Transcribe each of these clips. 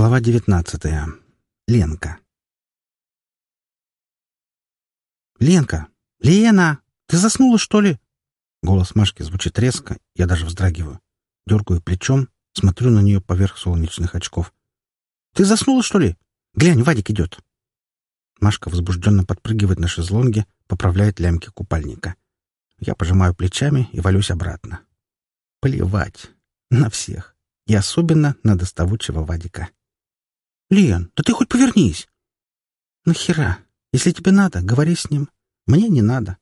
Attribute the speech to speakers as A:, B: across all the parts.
A: Глава девятнадцатая. Ленка. «Ленка! Лена! Ты заснула, что ли?» Голос Машки звучит резко, я даже вздрагиваю. Дергаю плечом, смотрю на нее поверх солнечных очков. «Ты заснула, что ли? Глянь, Вадик идет!» Машка возбужденно подпрыгивает на шезлонге, поправляет лямки купальника. Я пожимаю плечами и валюсь обратно. Плевать. На всех. И особенно на доставучего Вадика. «Лен, да ты хоть повернись!» «Нахера? Если тебе надо, говори с ним. Мне не надо.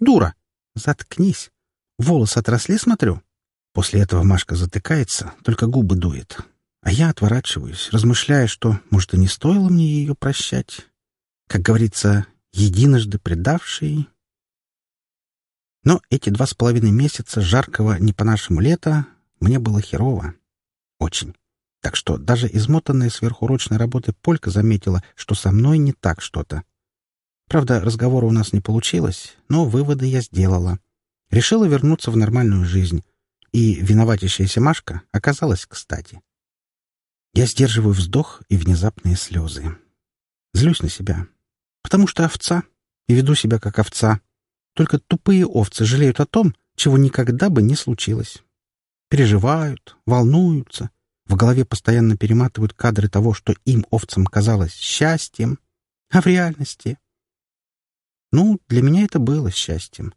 A: Дура! Заткнись. Волосы отросли, смотрю». После этого Машка затыкается, только губы дует. А я отворачиваюсь, размышляя, что, может, и не стоило мне ее прощать. Как говорится, единожды предавший... Но эти два с половиной месяца жаркого не по-нашему лета мне было херово. Очень. Так что даже измотанная сверхурочной работы Полька заметила, что со мной не так что-то. Правда, разговора у нас не получилось, но выводы я сделала. Решила вернуться в нормальную жизнь. И виноватящаяся Машка оказалась кстати. Я сдерживаю вздох и внезапные слезы. Злюсь на себя. Потому что овца. И веду себя как овца. Только тупые овцы жалеют о том, чего никогда бы не случилось. Переживают, волнуются, в голове постоянно перематывают кадры того, что им, овцам, казалось счастьем, а в реальности... Ну, для меня это было счастьем.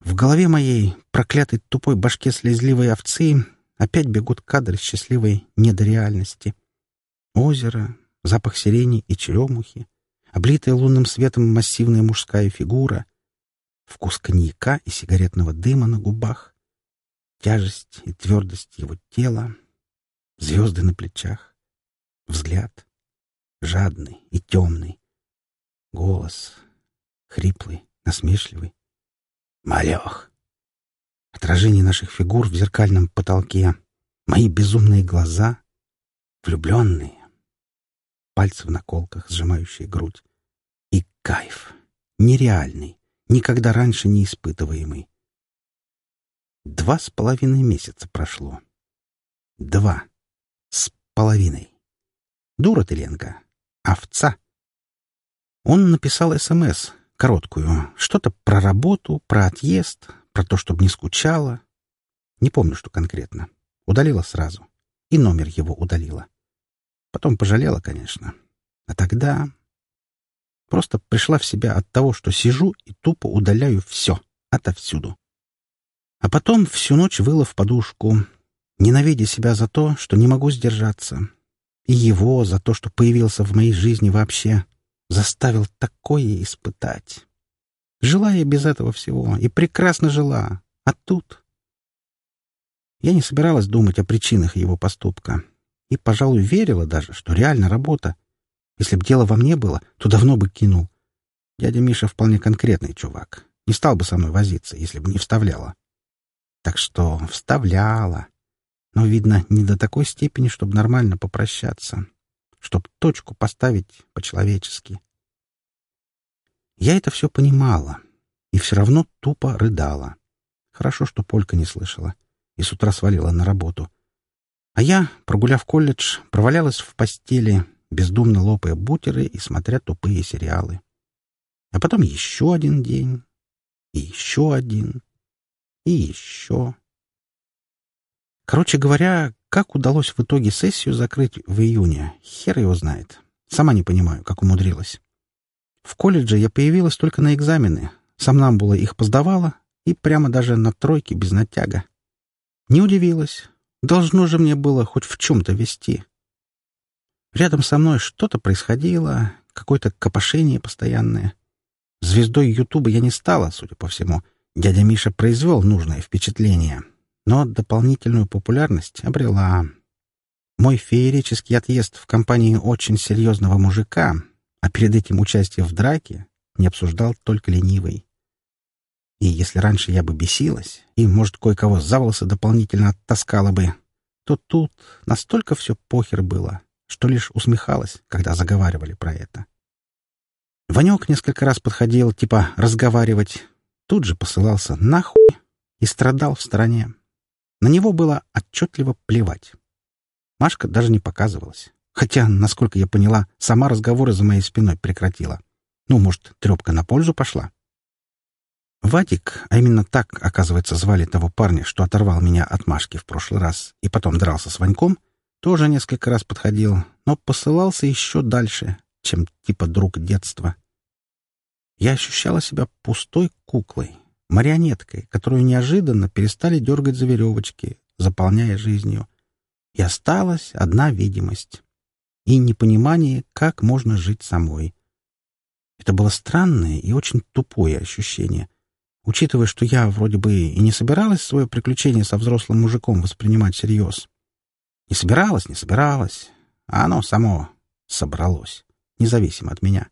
A: В голове моей, проклятой тупой башке слезливой овцы, опять бегут кадры счастливой недореальности. Озеро, запах сирени и черемухи, облитая лунным светом массивная мужская фигура, вкус коньяка и сигаретного дыма на губах, тяжесть и твердость его тела, звезды на плечах, взгляд жадный и темный, голос хриплый, насмешливый. Малех! Отражение наших фигур в зеркальном потолке, мои безумные глаза, влюбленные, пальцы в наколках, сжимающие грудь. И кайф, нереальный, никогда раньше не испытываемый. Два с половиной месяца прошло. Два половиной. Дура ты, Ленка. Овца. Он написал СМС, короткую, что-то про работу, про отъезд, про то, чтобы не скучала. Не помню, что конкретно. Удалила сразу. И номер его удалила. Потом пожалела, конечно. А тогда... Просто пришла в себя от того, что сижу и тупо удаляю все, отовсюду. А потом всю ночь выла в подушку, ненавидя себя за то, что не могу сдержаться, и его за то, что появился в моей жизни вообще, заставил такое испытать. Жила я без этого всего и прекрасно жила, а тут... Я не собиралась думать о причинах его поступка и, пожалуй, верила даже, что реально работа. Если б дело во мне было, то давно бы кинул. Дядя Миша вполне конкретный чувак. Не стал бы со мной возиться, если бы не вставляла. Так что вставляла но, видно, не до такой степени, чтобы нормально попрощаться, чтобы точку поставить по-человечески. Я это все понимала и все равно тупо рыдала. Хорошо, что Полька не слышала и с утра свалила на работу. А я, прогуляв колледж, провалялась в постели, бездумно лопая бутеры и смотря тупые сериалы. А потом еще один день, и еще один, и еще. Короче говоря, как удалось в итоге сессию закрыть в июне, хер его знает. Сама не понимаю, как умудрилась. В колледже я появилась только на экзамены. Сомнамбула их поздавала и прямо даже на тройке без натяга. Не удивилась. Должно же мне было хоть в чем-то вести. Рядом со мной что-то происходило, какое-то копошение постоянное. Звездой Ютуба я не стала, судя по всему. Дядя Миша произвел нужное впечатление но дополнительную популярность обрела. Мой феерический отъезд в компании очень серьезного мужика, а перед этим участие в драке, не обсуждал только ленивый. И если раньше я бы бесилась и, может, кое-кого за волосы дополнительно оттаскала бы, то тут настолько все похер было, что лишь усмехалась, когда заговаривали про это. Ванек несколько раз подходил, типа, разговаривать, тут же посылался нахуй и страдал в стороне. На него было отчетливо плевать. Машка даже не показывалась. Хотя, насколько я поняла, сама разговоры за моей спиной прекратила. Ну, может, трепка на пользу пошла? Вадик, а именно так, оказывается, звали того парня, что оторвал меня от Машки в прошлый раз и потом дрался с Ваньком, тоже несколько раз подходил, но посылался еще дальше, чем типа друг детства. Я ощущала себя пустой куклой, марионеткой, которую неожиданно перестали дергать за веревочки, заполняя жизнью. И осталась одна видимость и непонимание, как можно жить самой. Это было странное и очень тупое ощущение, учитывая, что я вроде бы и не собиралась свое приключение со взрослым мужиком воспринимать всерьез. Не собиралась, не собиралась, а оно само собралось, независимо от меня.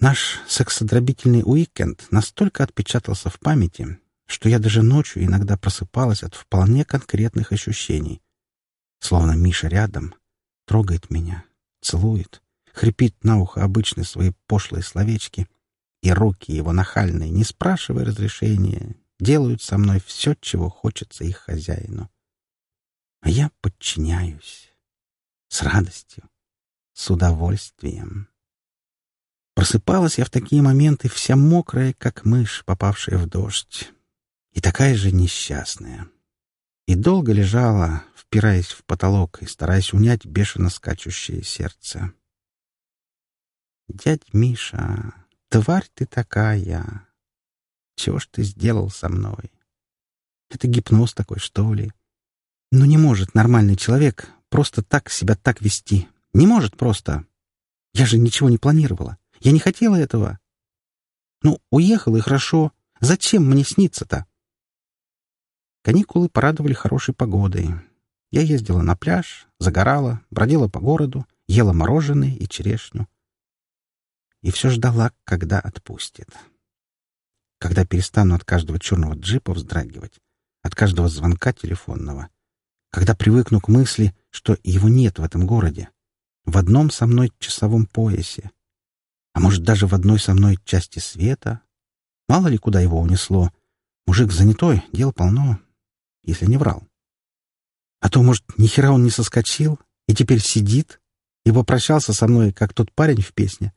A: Наш сексодробительный уикенд настолько отпечатался в памяти, что я даже ночью иногда просыпалась от вполне конкретных ощущений. Словно Миша рядом, трогает меня, целует, хрипит на ухо обычные свои пошлые словечки, и руки его нахальные, не спрашивая разрешения, делают со мной все, чего хочется их хозяину. А я подчиняюсь. С радостью, с удовольствием. Просыпалась я в такие моменты вся мокрая, как мышь, попавшая в дождь. И такая же несчастная. И долго лежала, впираясь в потолок и стараясь унять бешено скачущее сердце. «Дядь Миша, тварь ты такая! Чего ж ты сделал со мной? Это гипноз такой, что ли? Ну не может нормальный человек просто так себя так вести. Не может просто. Я же ничего не планировала. Я не хотела этого. Ну, уехал и хорошо. Зачем мне сниться-то? Каникулы порадовали хорошей погодой. Я ездила на пляж, загорала, бродила по городу, ела мороженое и черешню. И все ждала, когда отпустит. Когда перестану от каждого черного джипа вздрагивать, от каждого звонка телефонного, когда привыкну к мысли, что его нет в этом городе, в одном со мной часовом поясе, а может, даже в одной со мной части света. Мало ли, куда его унесло. Мужик занятой, дел полно, если не врал. А то, может, ни хера он не соскочил и теперь сидит и попрощался со мной, как тот парень в песне.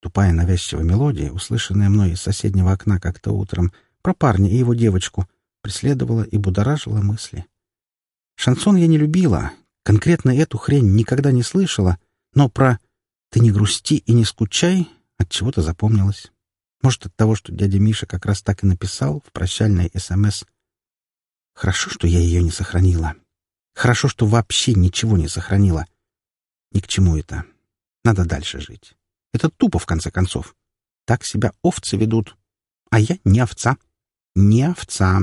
A: Тупая навязчивая мелодия, услышанная мной из соседнего окна как-то утром, про парня и его девочку, преследовала и будоражила мысли. Шансон я не любила, конкретно эту хрень никогда не слышала, но про «Ты не грусти и не скучай» от чего-то запомнилось. Может, от того, что дядя Миша как раз так и написал в прощальной СМС. Хорошо, что я ее не сохранила. Хорошо, что вообще ничего не сохранила. Ни к чему это. Надо дальше жить. Это тупо, в конце концов. Так себя овцы ведут. А я не овца. Не овца.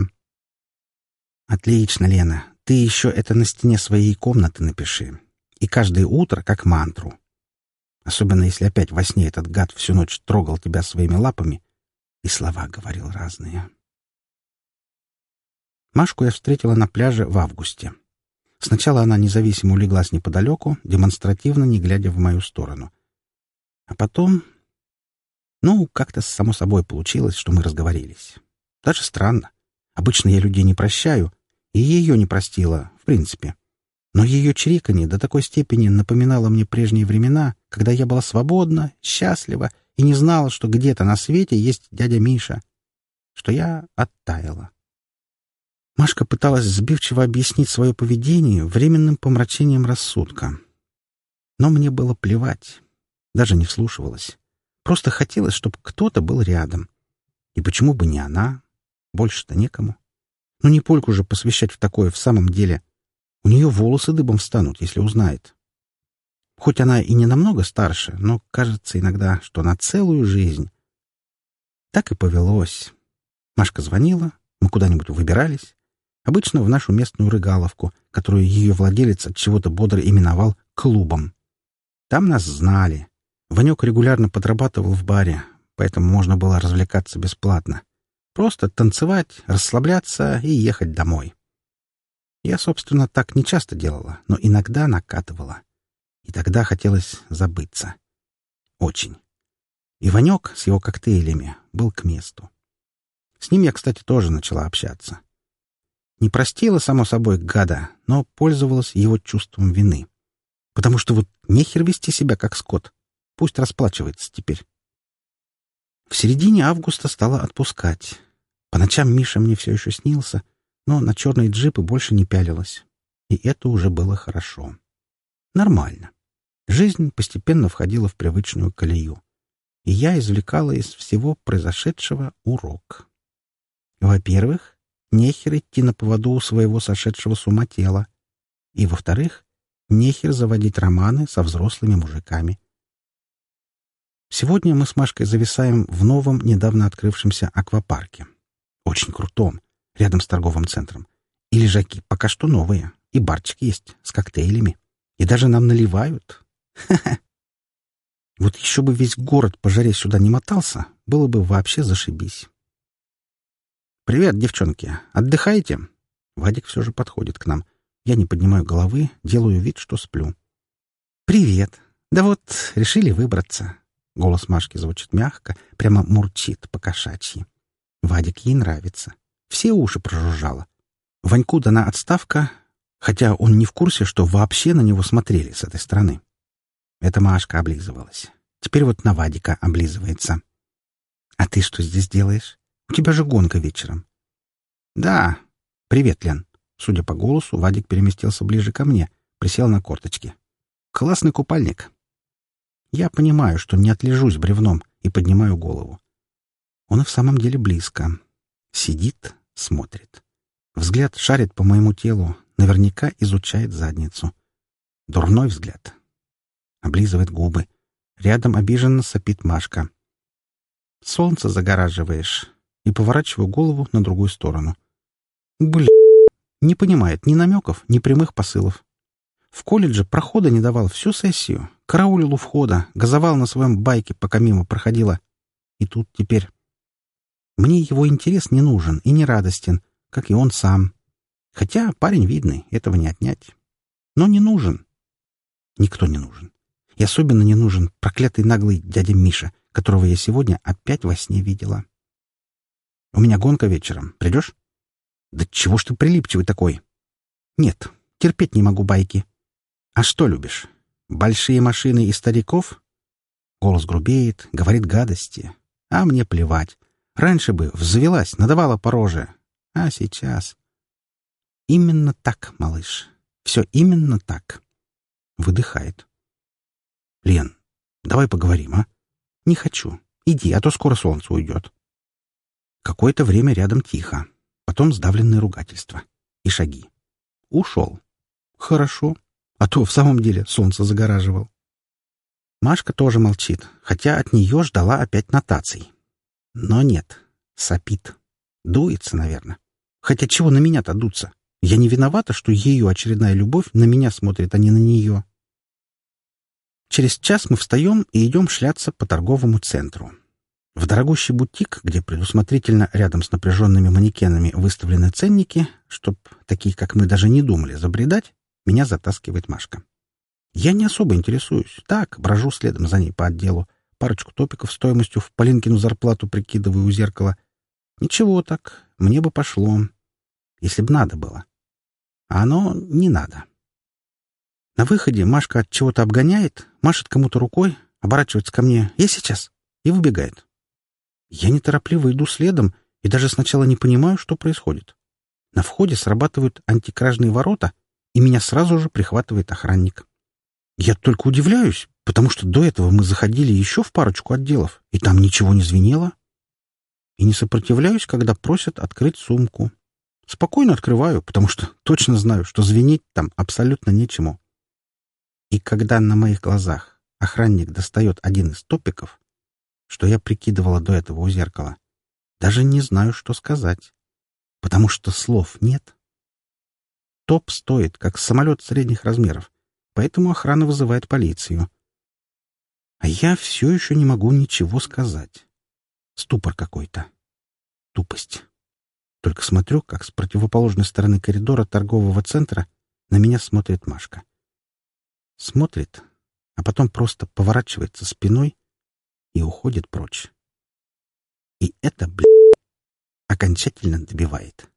A: Отлично, Лена. Ты еще это на стене своей комнаты напиши. И каждое утро как мантру. Особенно если опять во сне этот гад всю ночь трогал тебя своими лапами и слова говорил разные. Машку я встретила на пляже в августе. Сначала она независимо улеглась неподалеку, демонстративно не глядя в мою сторону. А потом... Ну, как-то само собой получилось, что мы разговорились. Даже странно. Обычно я людей не прощаю, и ее не простила, в принципе. Но ее чириканье до такой степени напоминало мне прежние времена, когда я была свободна, счастлива и не знала, что где-то на свете есть дядя Миша, что я оттаяла. Машка пыталась сбивчиво объяснить свое поведение временным помрачением рассудка. Но мне было плевать, даже не вслушивалась. Просто хотелось, чтобы кто-то был рядом. И почему бы не она? Больше-то некому. Ну не Польку же посвящать в такое в самом деле — у нее волосы дыбом встанут, если узнает. Хоть она и не намного старше, но кажется иногда, что на целую жизнь. Так и повелось. Машка звонила, мы куда-нибудь выбирались. Обычно в нашу местную рыгаловку, которую ее владелец от чего-то бодро именовал «клубом». Там нас знали. Ванек регулярно подрабатывал в баре, поэтому можно было развлекаться бесплатно. Просто танцевать, расслабляться и ехать домой. Я, собственно, так не часто делала, но иногда накатывала. И тогда хотелось забыться. Очень. И Ванек с его коктейлями был к месту. С ним я, кстати, тоже начала общаться. Не простила, само собой, гада, но пользовалась его чувством вины. Потому что вот нехер вести себя как скот. Пусть расплачивается теперь. В середине августа стала отпускать. По ночам Миша мне все еще снился, но на черные джипы больше не пялилась. И это уже было хорошо. Нормально. Жизнь постепенно входила в привычную колею. И я извлекала из всего произошедшего урок. Во-первых, нехер идти на поводу у своего сошедшего с ума тела. И, во-вторых, нехер заводить романы со взрослыми мужиками. Сегодня мы с Машкой зависаем в новом, недавно открывшемся аквапарке. Очень крутом, рядом с торговым центром. И лежаки пока что новые, и барчик есть с коктейлями. И даже нам наливают. Ха-ха! Вот еще бы весь город по жаре сюда не мотался, было бы вообще зашибись. «Привет, девчонки! Отдыхаете?» Вадик все же подходит к нам. Я не поднимаю головы, делаю вид, что сплю. «Привет! Да вот, решили выбраться». Голос Машки звучит мягко, прямо мурчит по-кошачьи. Вадик ей нравится. Все уши прожужжало. Ваньку дана отставка, хотя он не в курсе, что вообще на него смотрели с этой стороны. Это Машка облизывалась. Теперь вот на Вадика облизывается. «А ты что здесь делаешь? У тебя же гонка вечером». «Да. Привет, Лен». Судя по голосу, Вадик переместился ближе ко мне, присел на корточки. «Классный купальник». Я понимаю, что не отлежусь бревном, и поднимаю голову. Он и в самом деле близко. Сидит, смотрит. Взгляд шарит по моему телу, наверняка изучает задницу. Дурной взгляд. Облизывает губы. Рядом обиженно сопит Машка. Солнце загораживаешь. И поворачиваю голову на другую сторону. Блин. Не понимает ни намеков, ни прямых посылов. В колледже прохода не давал всю сессию. Караулил у входа, газовал на своем байке, пока мимо проходила. И тут теперь... Мне его интерес не нужен и не радостен, как и он сам. Хотя парень видный, этого не отнять. Но не нужен. Никто не нужен. И особенно не нужен проклятый наглый дядя Миша, которого я сегодня опять во сне видела. «У меня гонка вечером. Придешь?» «Да чего ж ты прилипчивый такой?» «Нет, терпеть не могу байки. А что любишь? Большие машины и стариков?» Голос грубеет, говорит гадости. А мне плевать. Раньше бы взвелась, надавала по роже. А сейчас... Именно так, малыш. Все именно так. Выдыхает. Лен, давай поговорим, а? Не хочу. Иди, а то скоро солнце уйдет. Какое-то время рядом тихо. Потом сдавленное ругательство. И шаги. Ушел. Хорошо. А то в самом деле солнце загораживал. Машка тоже молчит, хотя от нее ждала опять нотаций. Но нет. Сопит. Дуется, наверное. Хотя чего на меня-то дуться? Я не виновата, что ее очередная любовь на меня смотрит, а не на нее. Через час мы встаем и идем шляться по торговому центру. В дорогущий бутик, где предусмотрительно рядом с напряженными манекенами выставлены ценники, чтоб такие, как мы, даже не думали забредать, меня затаскивает Машка. Я не особо интересуюсь. Так, брожу следом за ней по отделу. Парочку топиков стоимостью в Полинкину зарплату прикидываю у зеркала. Ничего так, мне бы пошло. Если б надо было. А оно не надо. На выходе Машка от чего-то обгоняет, машет кому-то рукой, оборачивается ко мне «Я сейчас!» и выбегает. Я неторопливо иду следом и даже сначала не понимаю, что происходит. На входе срабатывают антикражные ворота, и меня сразу же прихватывает охранник. Я только удивляюсь, потому что до этого мы заходили еще в парочку отделов, и там ничего не звенело. И не сопротивляюсь, когда просят открыть сумку. Спокойно открываю, потому что точно знаю, что звенеть там абсолютно нечему. И когда на моих глазах охранник достает один из топиков, что я прикидывала до этого у зеркала, даже не знаю, что сказать, потому что слов нет. Топ стоит, как самолет средних размеров, поэтому охрана вызывает полицию. А я все еще не могу ничего сказать. Ступор какой-то. Тупость. Только смотрю, как с противоположной стороны коридора торгового центра на меня смотрит Машка. Смотрит, а потом просто поворачивается спиной и уходит прочь. И это, блядь, окончательно добивает.